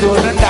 Do it.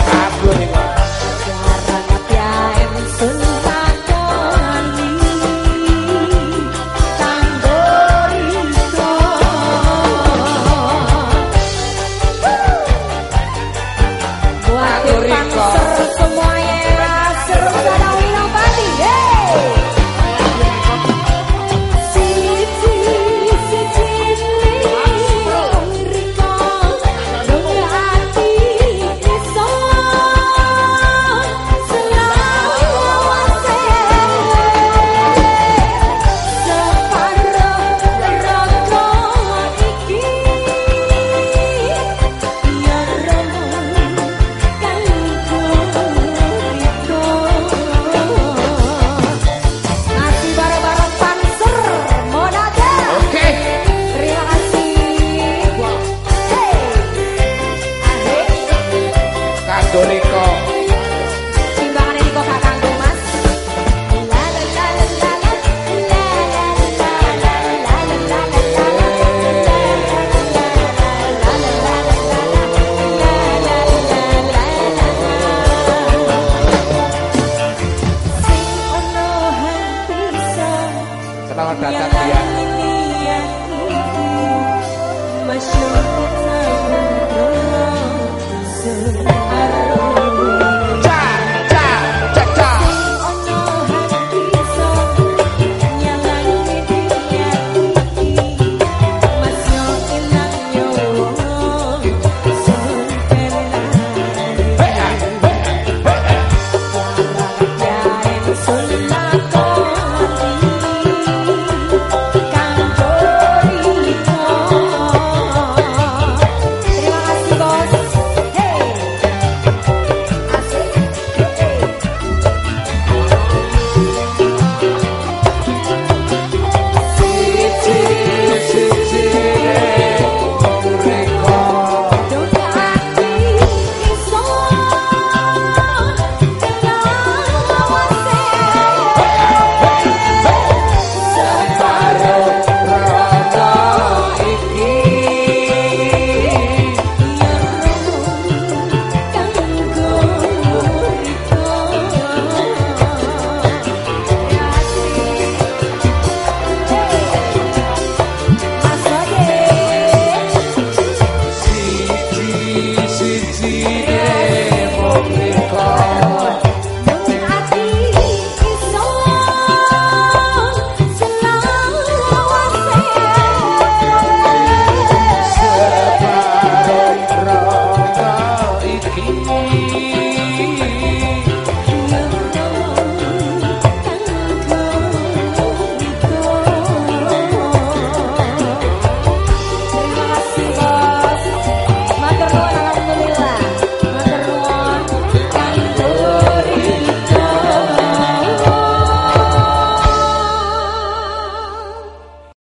Selamat datang ya. dia. terasa.